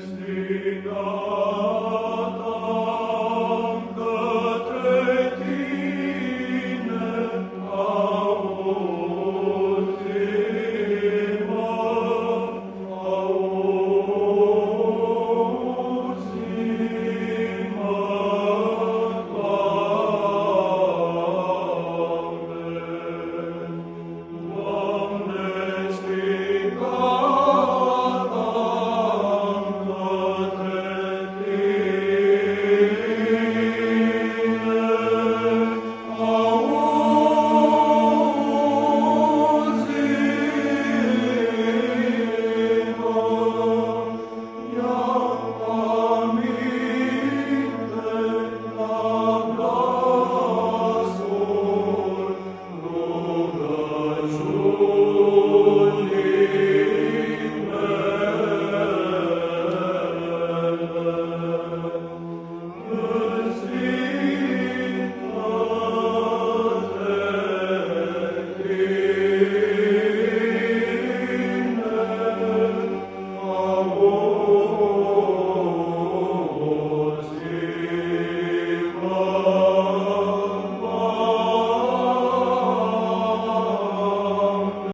es you.